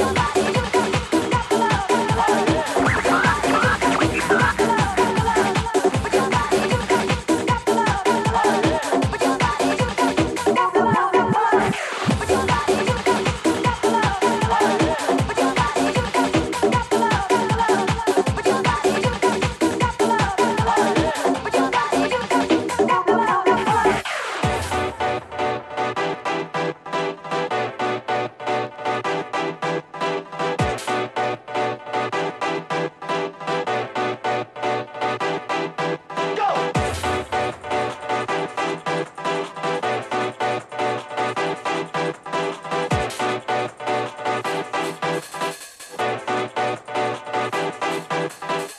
your body.